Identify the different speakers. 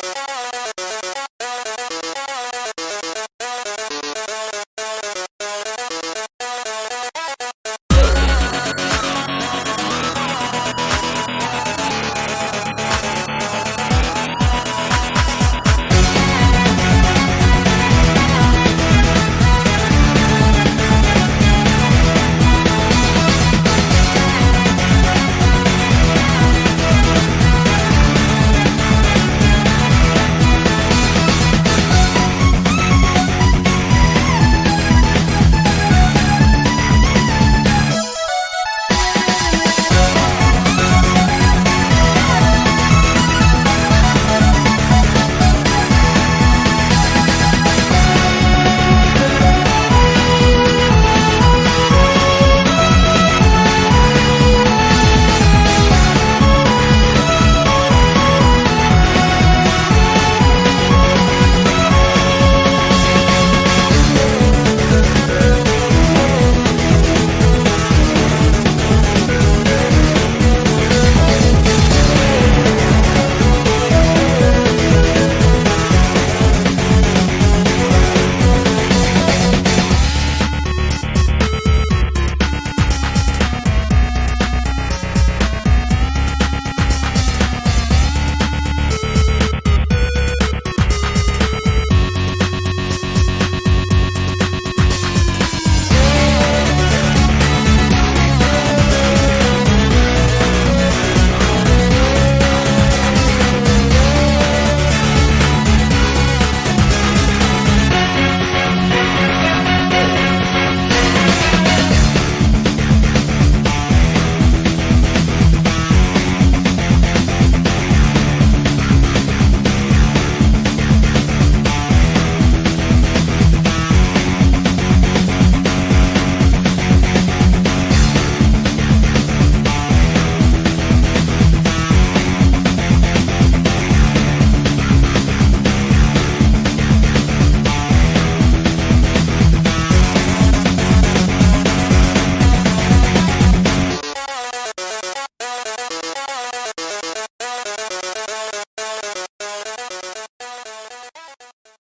Speaker 1: Bye.